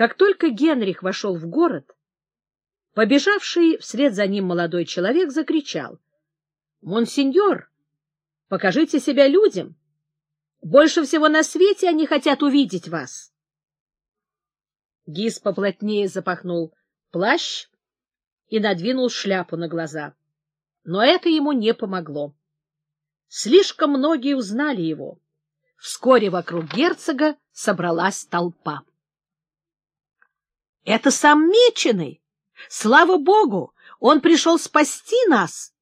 Как только Генрих вошел в город, побежавший вслед за ним молодой человек закричал. — Монсеньор, покажите себя людям! Больше всего на свете они хотят увидеть вас! Гис поплотнее запахнул плащ и надвинул шляпу на глаза. Но это ему не помогло. Слишком многие узнали его. Вскоре вокруг герцога собралась толпа. — Это сам Меченый! Слава богу! Он пришел спасти нас!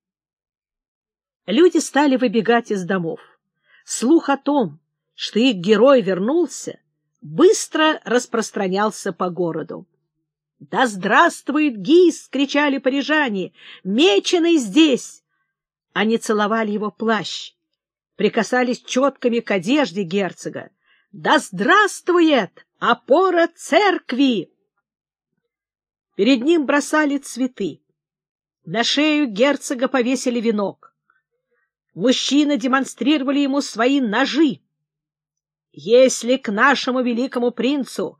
Люди стали выбегать из домов. Слух о том, что их герой вернулся, быстро распространялся по городу. «Да здравствует Гис!» — кричали парижане. «Меченый здесь!» Они целовали его плащ, прикасались четками к одежде герцога. «Да здравствует опора церкви!» Перед ним бросали цветы. На шею герцога повесили венок. Мужчины демонстрировали ему свои ножи. Если к нашему великому принцу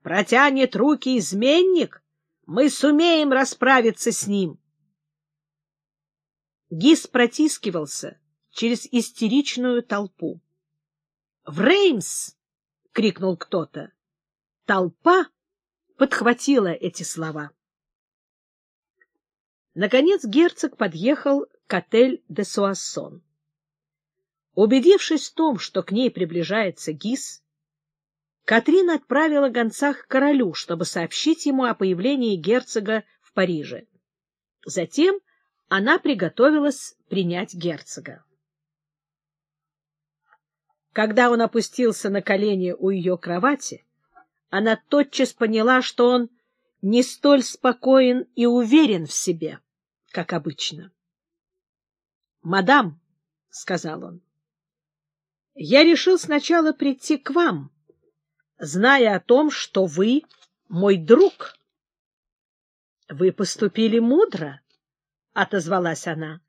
протянет руки изменник, мы сумеем расправиться с ним. Гис протискивался через истеричную толпу. — В Реймс! — крикнул кто-то. Толпа подхватила эти слова. Наконец герцог подъехал к отель де Суассон. Убедившись в том, что к ней приближается Гис, Катрин отправила гонца к королю, чтобы сообщить ему о появлении герцога в Париже. Затем она приготовилась принять герцога. Когда он опустился на колени у ее кровати, она тотчас поняла, что он не столь спокоен и уверен в себе, как обычно. — Мадам, — сказал он, — я решил сначала прийти к вам, зная о том, что вы мой друг. — Вы поступили мудро, — отозвалась она.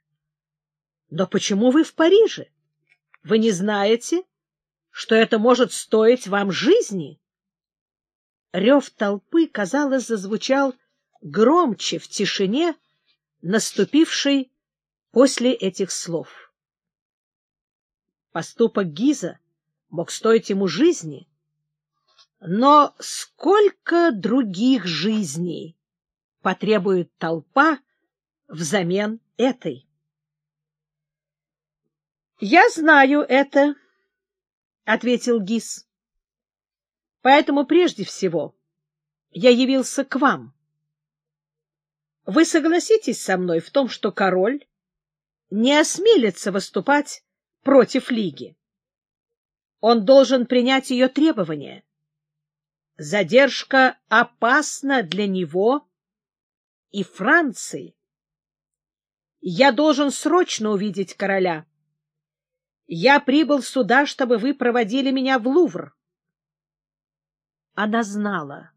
— Но почему вы в Париже? Вы не знаете, что это может стоить вам жизни? — Рев толпы, казалось, зазвучал громче в тишине, наступившей после этих слов. Поступок Гиза мог стоить ему жизни, но сколько других жизней потребует толпа взамен этой? — Я знаю это, — ответил Гиз. Поэтому прежде всего я явился к вам. Вы согласитесь со мной в том, что король не осмелится выступать против Лиги. Он должен принять ее требования. Задержка опасна для него и Франции. Я должен срочно увидеть короля. Я прибыл сюда, чтобы вы проводили меня в Лувр. Она знала,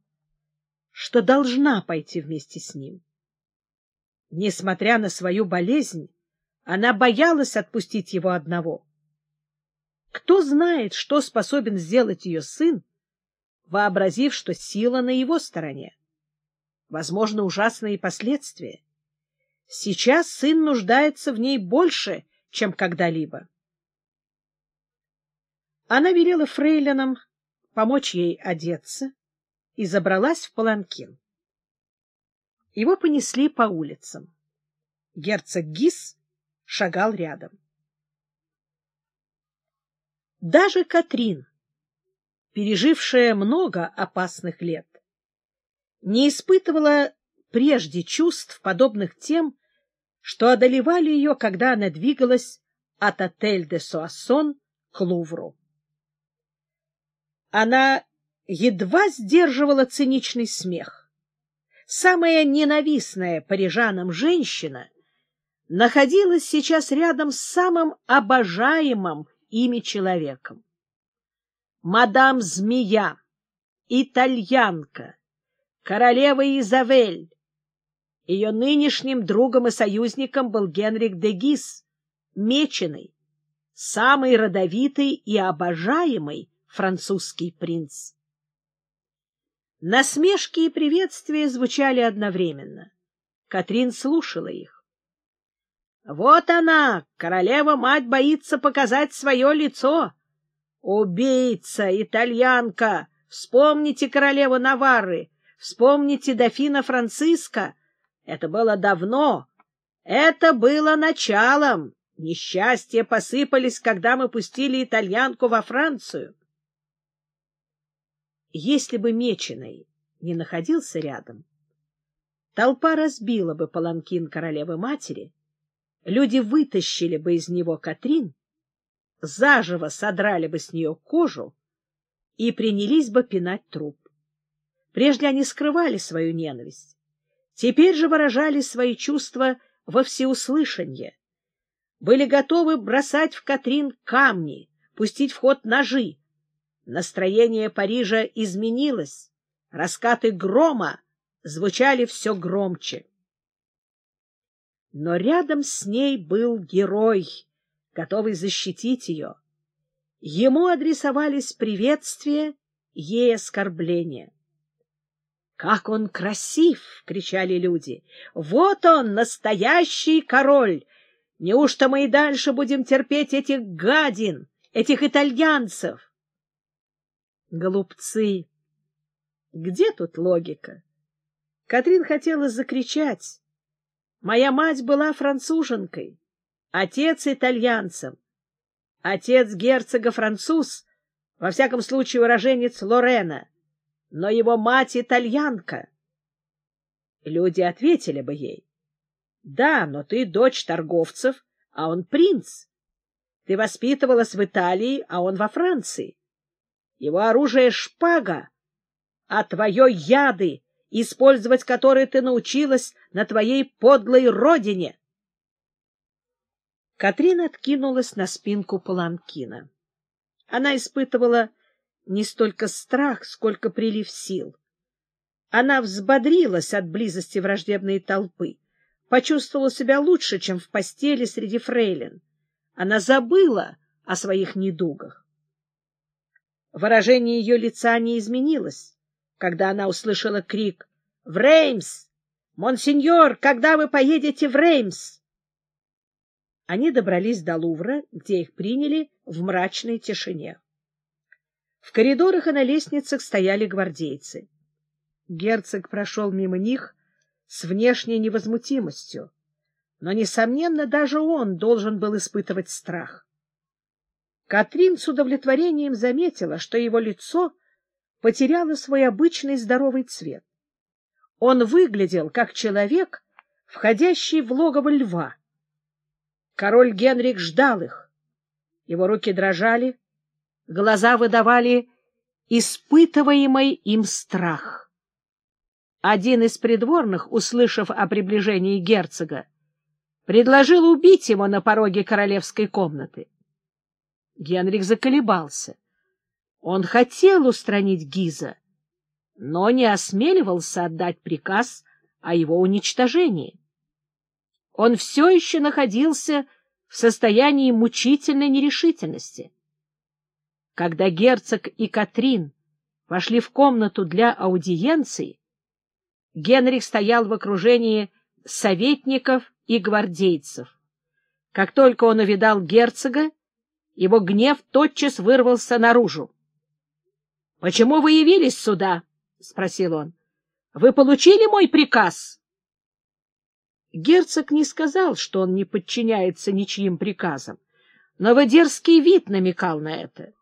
что должна пойти вместе с ним. Несмотря на свою болезнь, она боялась отпустить его одного. Кто знает, что способен сделать ее сын, вообразив, что сила на его стороне? Возможно, ужасные последствия. Сейчас сын нуждается в ней больше, чем когда-либо. Она велела фрейлинам помочь ей одеться и забралась в паланкин. Его понесли по улицам. Герцог Гис шагал рядом. Даже Катрин, пережившая много опасных лет, не испытывала прежде чувств, подобных тем, что одолевали ее, когда она двигалась от отель де Суассон к Лувру. Она едва сдерживала циничный смех. Самая ненавистная парижанам женщина находилась сейчас рядом с самым обожаемым ими человеком. Мадам Змея, итальянка, королева Изавель. Ее нынешним другом и союзником был Генрих де Гис, меченый, самый родовитый и обожаемый французский принц. Насмешки и приветствия звучали одновременно. Катрин слушала их. Вот она, королева-мать, боится показать свое лицо. Убийца, итальянка! Вспомните королеву Наварры, вспомните дофина Франциска. Это было давно. Это было началом. Несчастья посыпались, когда мы пустили итальянку во Францию. Если бы Меченый не находился рядом, толпа разбила бы паланкин королевы-матери, люди вытащили бы из него Катрин, заживо содрали бы с нее кожу и принялись бы пинать труп. Прежде они скрывали свою ненависть, теперь же выражали свои чувства во всеуслышание были готовы бросать в Катрин камни, пустить в ход ножи. Настроение Парижа изменилось, раскаты грома звучали все громче. Но рядом с ней был герой, готовый защитить ее. Ему адресовались приветствия, ей оскорбления. «Как он красив!» — кричали люди. «Вот он, настоящий король! Неужто мы и дальше будем терпеть этих гадин, этих итальянцев? Голубцы! Где тут логика? Катрин хотела закричать. Моя мать была француженкой, отец итальянцем. Отец герцога француз, во всяком случае уроженец Лорена, но его мать итальянка. Люди ответили бы ей. Да, но ты дочь торговцев, а он принц. Ты воспитывалась в Италии, а он во Франции. Его оружие — шпага, а твое — яды, использовать которые ты научилась на твоей подлой родине. Катрин откинулась на спинку паланкина. Она испытывала не столько страх, сколько прилив сил. Она взбодрилась от близости враждебной толпы почувствовала себя лучше, чем в постели среди фрейлин. Она забыла о своих недугах. Выражение ее лица не изменилось, когда она услышала крик «В Реймс! Монсеньор, когда вы поедете в Реймс?» Они добрались до Лувра, где их приняли в мрачной тишине. В коридорах и на лестницах стояли гвардейцы. Герцог прошел мимо них с внешней невозмутимостью, но, несомненно, даже он должен был испытывать страх. Катрин с удовлетворением заметила, что его лицо потеряло свой обычный здоровый цвет. Он выглядел как человек, входящий в логово льва. Король Генрих ждал их. Его руки дрожали, глаза выдавали испытываемый им страх. Один из придворных, услышав о приближении герцога, предложил убить его на пороге королевской комнаты. Генрих заколебался. Он хотел устранить Гиза, но не осмеливался отдать приказ о его уничтожении. Он все еще находился в состоянии мучительной нерешительности. Когда герцог и Катрин вошли в комнату для аудиенции, Генрих стоял в окружении советников и гвардейцев. Как только он увидал герцога, его гнев тотчас вырвался наружу. — Почему вы явились сюда? — спросил он. — Вы получили мой приказ? Герцог не сказал, что он не подчиняется ничьим приказам, но Вадерский вид намекал на это.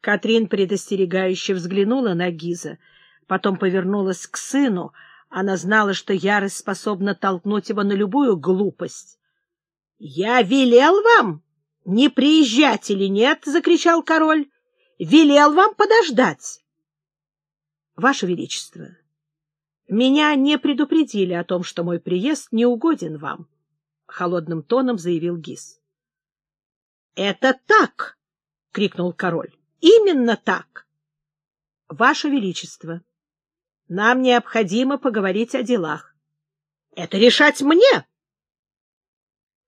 Катрин предостерегающе взглянула на Гиза, потом повернулась к сыну, она знала, что ярость способна толкнуть его на любую глупость. — Я велел вам не приезжать или нет? — закричал король. — Велел вам подождать. — Ваше Величество, меня не предупредили о том, что мой приезд не угоден вам, — холодным тоном заявил Гис. — Это так! — крикнул король. — Именно так! — Ваше Величество! — нам необходимо поговорить о делах. — Это решать мне!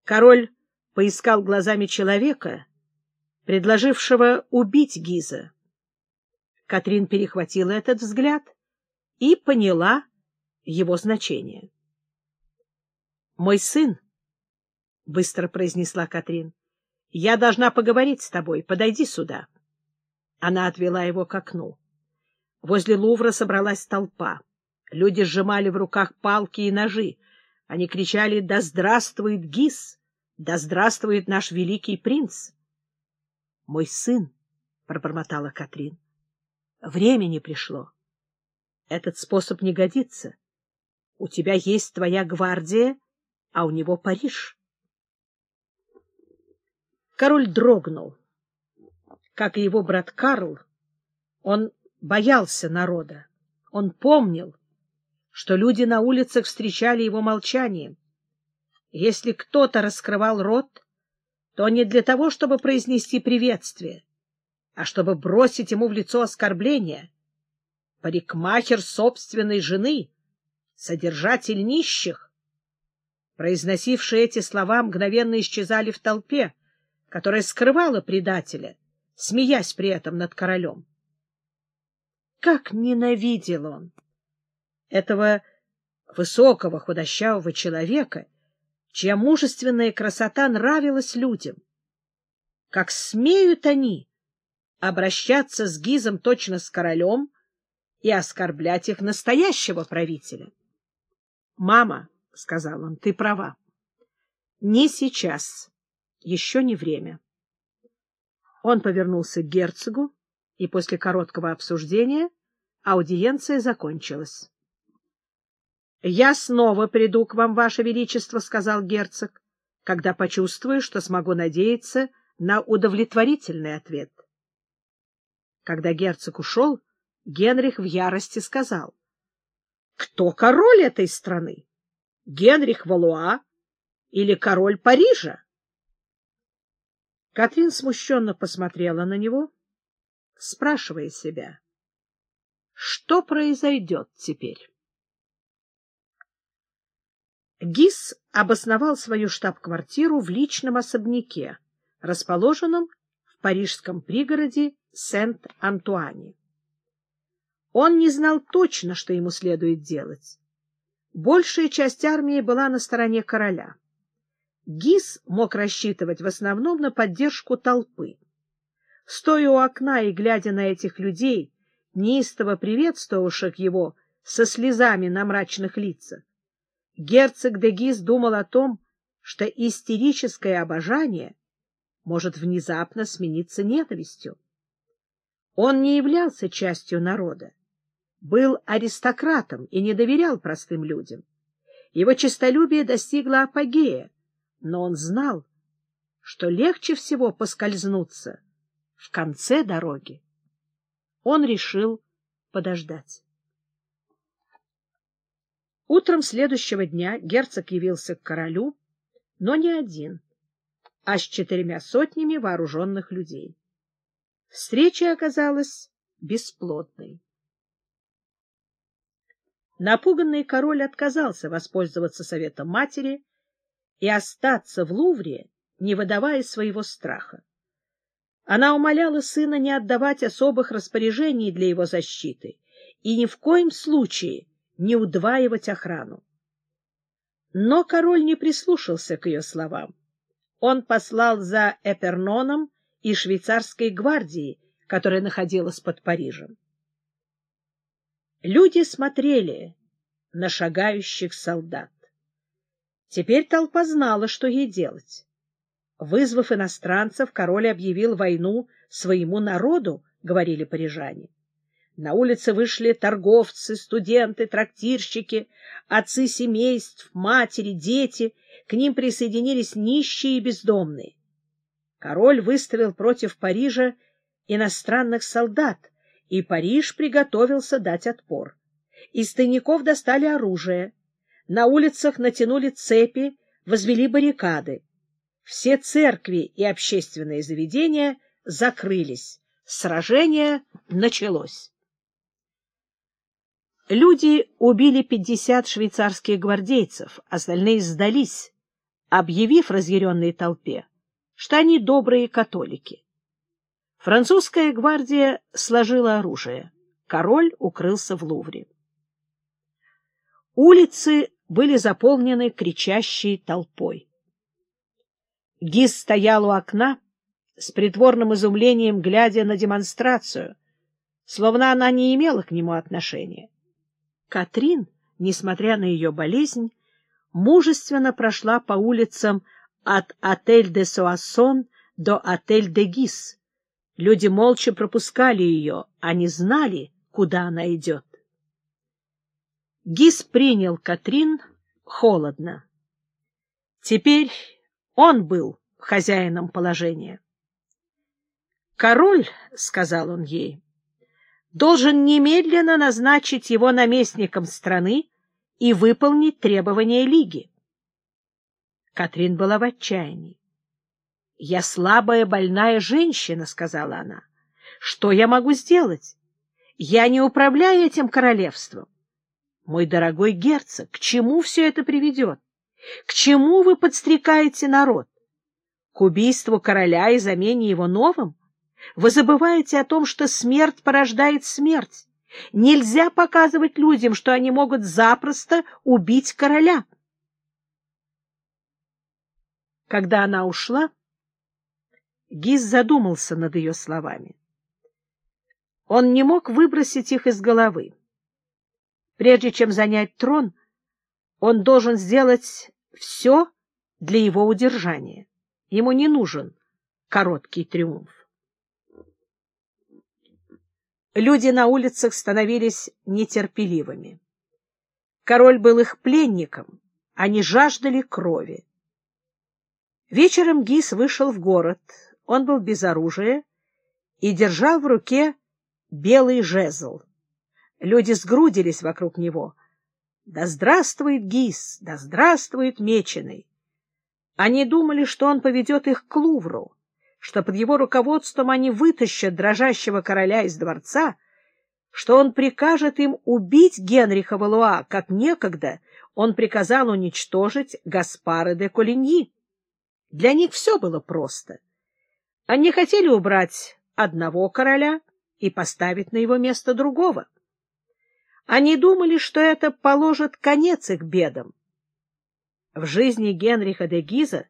Король поискал глазами человека, предложившего убить Гиза. Катрин перехватила этот взгляд и поняла его значение. «Мой сын», — быстро произнесла Катрин, — «я должна поговорить с тобой. Подойди сюда». Она отвела его к окну. Возле Лувра собралась толпа. Люди сжимали в руках палки и ножи. Они кричали «Да здравствует Гис! Да здравствует наш великий принц!» «Мой сын!» — пробормотала Катрин. «Время пришло. Этот способ не годится. У тебя есть твоя гвардия, а у него Париж». Король дрогнул. Как и его брат Карл, он боялся народа. Он помнил, что люди на улицах встречали его молчанием. Если кто-то раскрывал рот, то не для того, чтобы произнести приветствие, а чтобы бросить ему в лицо оскорбление. Парикмахер собственной жены, содержатель нищих. Произносившие эти слова мгновенно исчезали в толпе, которая скрывала предателя, смеясь при этом над королем. Как ненавидел он этого высокого худощавого человека, чья мужественная красота нравилась людям. Как смеют они обращаться с Гизом точно с королем и оскорблять их настоящего правителя? — Мама, — сказал он, — ты права. Не сейчас, еще не время. Он повернулся к герцогу, и после короткого обсуждения аудиенция закончилась. — Я снова приду к вам, ваше величество, — сказал герцог, — когда почувствую, что смогу надеяться на удовлетворительный ответ. Когда герцог ушел, Генрих в ярости сказал. — Кто король этой страны? Генрих Валуа или король Парижа? Катрин смущенно посмотрела на него, спрашивая себя, что произойдет теперь. ГИС обосновал свою штаб-квартиру в личном особняке, расположенном в парижском пригороде Сент-Антуане. Он не знал точно, что ему следует делать. Большая часть армии была на стороне короля. ГИС мог рассчитывать в основном на поддержку толпы. Стоя у окна и глядя на этих людей, неистово приветствовавших его со слезами на мрачных лицах, герцог де Гиз думал о том, что истерическое обожание может внезапно смениться ненавистью. Он не являлся частью народа, был аристократом и не доверял простым людям. Его честолюбие достигло апогея, но он знал, что легче всего поскользнуться в конце дороги. Он решил подождать. Утром следующего дня герцог явился к королю, но не один, а с четырьмя сотнями вооруженных людей. Встреча оказалась бесплодной. Напуганный король отказался воспользоваться советом матери и остаться в Лувре, не выдавая своего страха. Она умоляла сына не отдавать особых распоряжений для его защиты и ни в коем случае не удваивать охрану. Но король не прислушался к ее словам. Он послал за Эперноном и швейцарской гвардией, которая находилась под Парижем. Люди смотрели на шагающих солдат. Теперь толпа знала, что ей делать. Вызвав иностранцев, король объявил войну своему народу, говорили парижане. На улице вышли торговцы, студенты, трактирщики, отцы семейств, матери, дети. К ним присоединились нищие и бездомные. Король выставил против Парижа иностранных солдат, и Париж приготовился дать отпор. Из тайников достали оружие. На улицах натянули цепи, возвели баррикады. Все церкви и общественные заведения закрылись. Сражение началось. Люди убили 50 швейцарских гвардейцев, остальные сдались, объявив разъяренной толпе, что они добрые католики. Французская гвардия сложила оружие. Король укрылся в Лувре. Улицы были заполнены кричащей толпой. Гиз стоял у окна, с притворным изумлением глядя на демонстрацию, словно она не имела к нему отношения. Катрин, несмотря на ее болезнь, мужественно прошла по улицам от отель де Суассон до отель де Гис. Люди молча пропускали ее, они знали, куда она идет. Гис принял Катрин холодно. Теперь он был хозяином положения. «Король», — сказал он ей, — «должен немедленно назначить его наместником страны и выполнить требования Лиги». Катрин была в отчаянии. «Я слабая, больная женщина», — сказала она. «Что я могу сделать? Я не управляю этим королевством. Мой дорогой герцог, к чему все это приведет? К чему вы подстрекаете народ? К убийству короля и замене его новым? Вы забываете о том, что смерть порождает смерть. Нельзя показывать людям, что они могут запросто убить короля. Когда она ушла, Гиз задумался над ее словами. Он не мог выбросить их из головы. Прежде чем занять трон, он должен сделать все для его удержания. Ему не нужен короткий триумф. Люди на улицах становились нетерпеливыми. Король был их пленником, они жаждали крови. Вечером Гис вышел в город. Он был без оружия и держал в руке белый жезл. Люди сгрудились вокруг него. «Да здравствует Гис! Да здравствует Меченый!» Они думали, что он поведет их к Лувру, что под его руководством они вытащат дрожащего короля из дворца, что он прикажет им убить Генриха Валуа, как некогда он приказал уничтожить Гаспара де Колиньи. Для них все было просто. Они хотели убрать одного короля и поставить на его место другого. Они думали, что это положит конец их бедам. В жизни Генриха де Гиза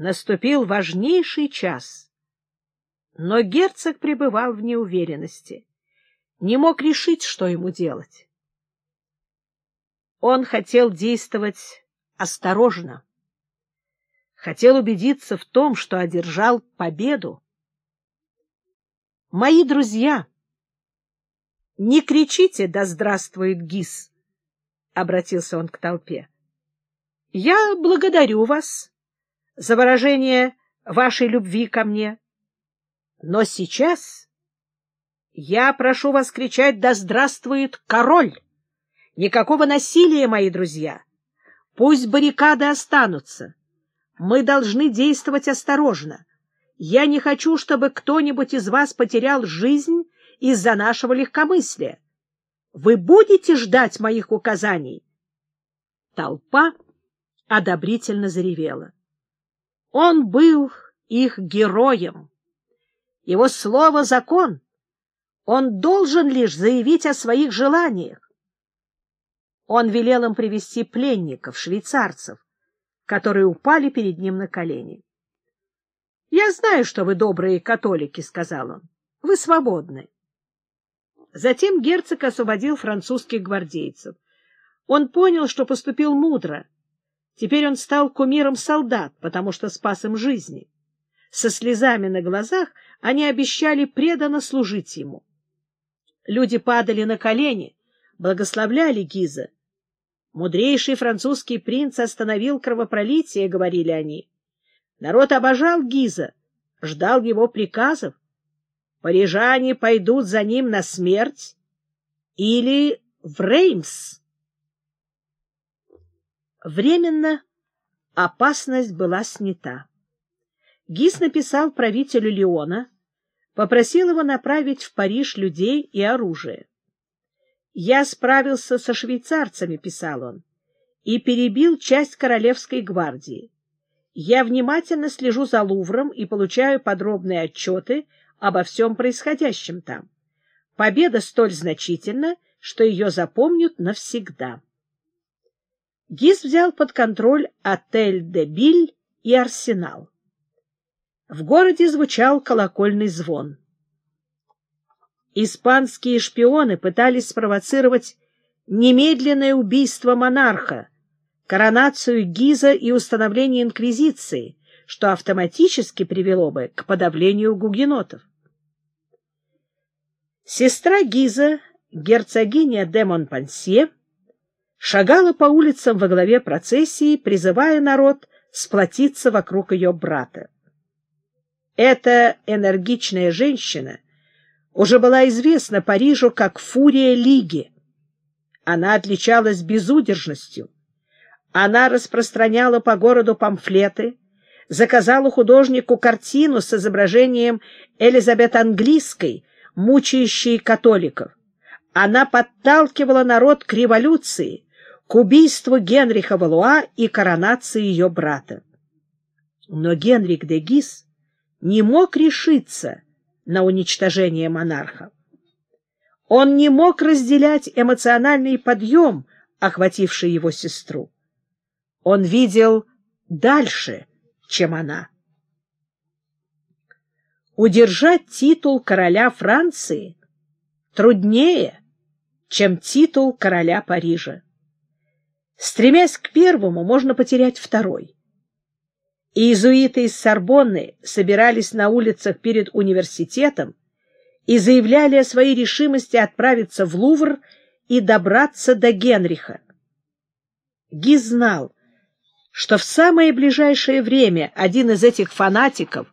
наступил важнейший час. Но герцог пребывал в неуверенности, не мог решить, что ему делать. Он хотел действовать осторожно, хотел убедиться в том, что одержал победу. «Мои друзья, не кричите «Да здравствует ГИС!» — обратился он к толпе. Я благодарю вас за выражение вашей любви ко мне. Но сейчас я прошу вас кричать «Да здравствует король!» Никакого насилия, мои друзья. Пусть баррикады останутся. Мы должны действовать осторожно. Я не хочу, чтобы кто-нибудь из вас потерял жизнь из-за нашего легкомыслия. Вы будете ждать моих указаний? Толпа одобрительно заревела. Он был их героем. Его слово — закон. Он должен лишь заявить о своих желаниях. Он велел им привести пленников, швейцарцев, которые упали перед ним на колени. — Я знаю, что вы добрые католики, — сказал он. — Вы свободны. Затем герцог освободил французских гвардейцев. Он понял, что поступил мудро — Теперь он стал кумиром солдат, потому что спас им жизни. Со слезами на глазах они обещали преданно служить ему. Люди падали на колени, благословляли Гиза. Мудрейший французский принц остановил кровопролитие, говорили они. Народ обожал Гиза, ждал его приказов. Парижане пойдут за ним на смерть или в Реймс. Временно опасность была снята. Гис написал правителю Леона, попросил его направить в Париж людей и оружие. «Я справился со швейцарцами», — писал он, — «и перебил часть королевской гвардии. Я внимательно слежу за Лувром и получаю подробные отчеты обо всем происходящем там. Победа столь значительна, что ее запомнят навсегда». Гиз взял под контроль отель «Де Биль» и «Арсенал». В городе звучал колокольный звон. Испанские шпионы пытались спровоцировать немедленное убийство монарха, коронацию Гиза и установление инквизиции, что автоматически привело бы к подавлению гугенотов. Сестра Гиза, герцогиня де Монпансье, шагала по улицам во главе процессии, призывая народ сплотиться вокруг ее брата. Эта энергичная женщина уже была известна Парижу как фурия Лиги. Она отличалась безудержностью. Она распространяла по городу памфлеты, заказала художнику картину с изображением Элизабет Английской, мучающей католиков. Она подталкивала народ к революции, к убийству Генриха Валуа и коронации ее брата. Но Генрих де Гис не мог решиться на уничтожение монарха. Он не мог разделять эмоциональный подъем, охвативший его сестру. Он видел дальше, чем она. Удержать титул короля Франции труднее, чем титул короля Парижа. Стремясь к первому, можно потерять второй. Иезуиты из Сорбонны собирались на улицах перед университетом и заявляли о своей решимости отправиться в Лувр и добраться до Генриха. Ги знал, что в самое ближайшее время один из этих фанатиков,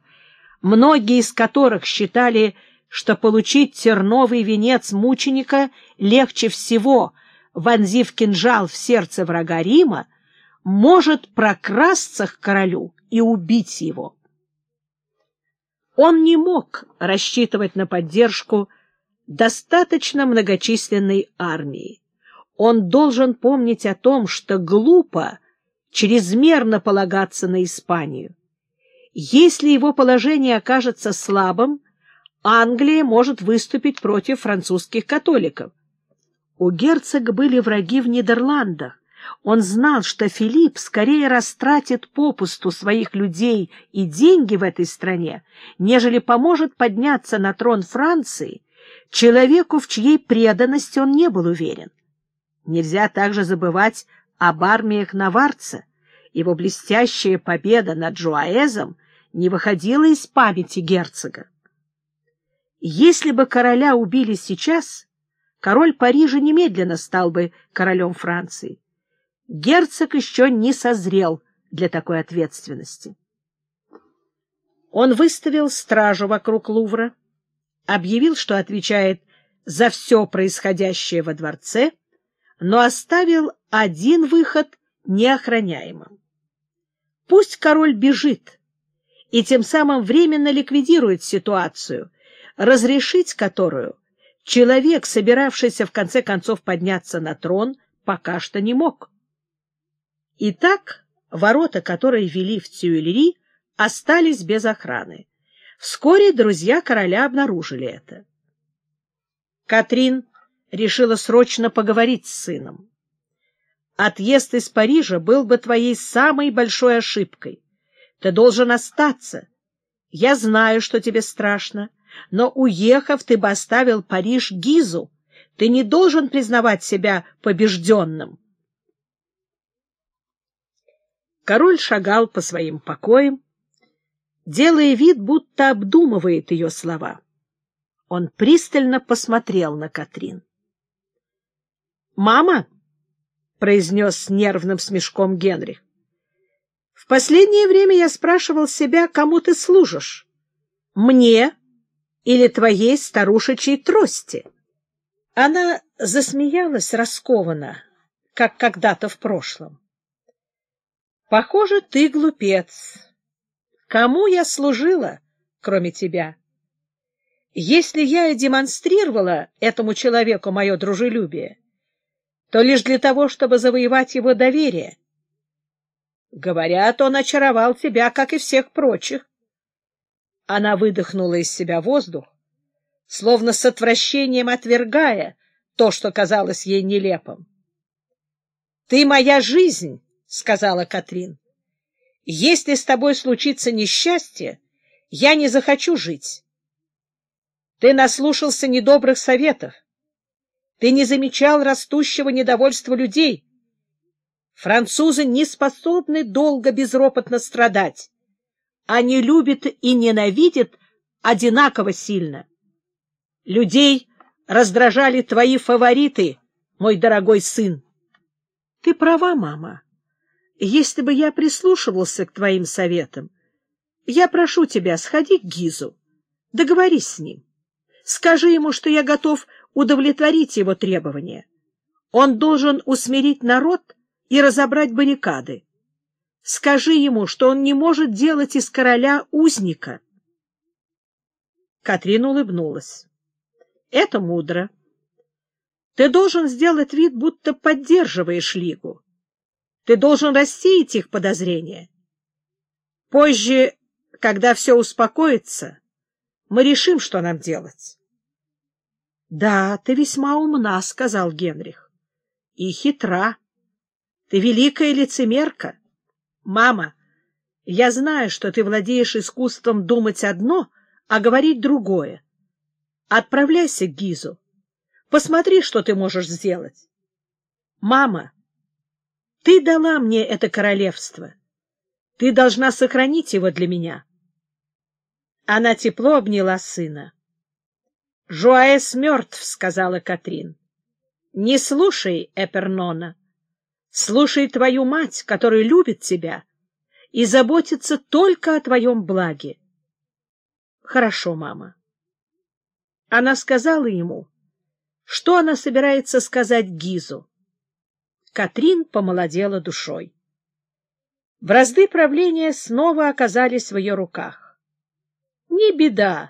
многие из которых считали, что получить терновый венец мученика легче всего — вонзив кинжал в сердце врага Рима, может прокрасться к королю и убить его. Он не мог рассчитывать на поддержку достаточно многочисленной армии. Он должен помнить о том, что глупо чрезмерно полагаться на Испанию. Если его положение окажется слабым, Англия может выступить против французских католиков. У герцога были враги в Нидерландах. Он знал, что Филипп скорее растратит попусту своих людей и деньги в этой стране, нежели поможет подняться на трон Франции человеку, в чьей преданности он не был уверен. Нельзя также забывать об армиях Наварца. Его блестящая победа над Джуаэзом не выходила из памяти герцога. Если бы короля убили сейчас, король Парижа немедленно стал бы королем Франции. Герцог еще не созрел для такой ответственности. Он выставил стражу вокруг Лувра, объявил, что отвечает за все происходящее во дворце, но оставил один выход неохраняемым. Пусть король бежит и тем самым временно ликвидирует ситуацию, разрешить которую человек, собиравшийся в конце концов подняться на трон, пока что не мог. Итак, ворота, которые вели в Тюильри, остались без охраны. Вскоре друзья короля обнаружили это. Катрин решила срочно поговорить с сыном. Отъезд из Парижа был бы твоей самой большой ошибкой. Ты должен остаться. Я знаю, что тебе страшно, но, уехав, ты бы оставил Париж Гизу. Ты не должен признавать себя побежденным. Король шагал по своим покоям, делая вид, будто обдумывает ее слова. Он пристально посмотрел на Катрин. «Мама!» — произнес с нервным смешком Генрих. «В последнее время я спрашивал себя, кому ты служишь. Мне или твоей старушечьей трости. Она засмеялась раскованно, как когда-то в прошлом. Похоже, ты глупец. Кому я служила, кроме тебя? Если я и демонстрировала этому человеку мое дружелюбие, то лишь для того, чтобы завоевать его доверие. Говорят, он очаровал тебя, как и всех прочих. Она выдохнула из себя воздух, словно с отвращением отвергая то, что казалось ей нелепым. — Ты моя жизнь, — сказала Катрин. — Если с тобой случится несчастье, я не захочу жить. Ты наслушался недобрых советов. Ты не замечал растущего недовольства людей. Французы не способны долго безропотно страдать. Они любят и ненавидят одинаково сильно. Людей раздражали твои фавориты, мой дорогой сын. Ты права, мама. Если бы я прислушивался к твоим советам, я прошу тебя, сходи к Гизу, договорись с ним. Скажи ему, что я готов удовлетворить его требования. Он должен усмирить народ и разобрать баррикады. Скажи ему, что он не может делать из короля узника. Катрин улыбнулась. — Это мудро. Ты должен сделать вид, будто поддерживаешь Лигу. Ты должен рассеять их подозрения. Позже, когда все успокоится, мы решим, что нам делать. — Да, ты весьма умна, — сказал Генрих. — И хитра. Ты великая лицемерка. Мама, я знаю, что ты владеешь искусством думать одно, а говорить другое. Отправляйся к Гизу. Посмотри, что ты можешь сделать. Мама, ты дала мне это королевство. Ты должна сохранить его для меня. Она тепло обняла сына. — Жуаэс мертв, — сказала Катрин. — Не слушай Эпернона. Слушай твою мать, которая любит тебя и заботится только о твоем благе. — Хорошо, мама. Она сказала ему, что она собирается сказать Гизу. Катрин помолодела душой. Бразды правления снова оказались в ее руках. Не беда,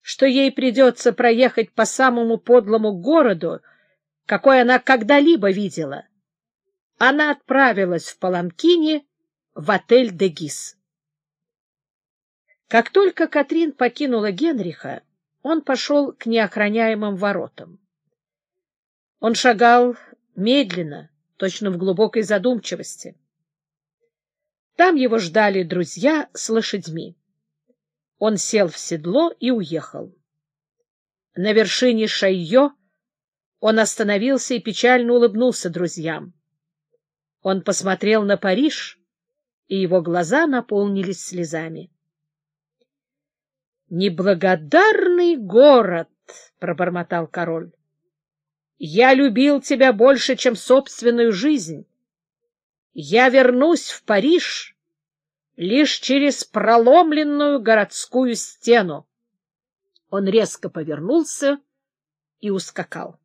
что ей придется проехать по самому подлому городу, какой она когда-либо видела. Она отправилась в Паланкине в отель «Дегис». Как только Катрин покинула Генриха, он пошел к неохраняемым воротам. Он шагал медленно, точно в глубокой задумчивости. Там его ждали друзья с лошадьми. Он сел в седло и уехал. На вершине Шайо он остановился и печально улыбнулся друзьям. Он посмотрел на Париж, и его глаза наполнились слезами. «Неблагодарный город!» — пробормотал король. «Я любил тебя больше, чем собственную жизнь. Я вернусь в Париж лишь через проломленную городскую стену». Он резко повернулся и ускакал.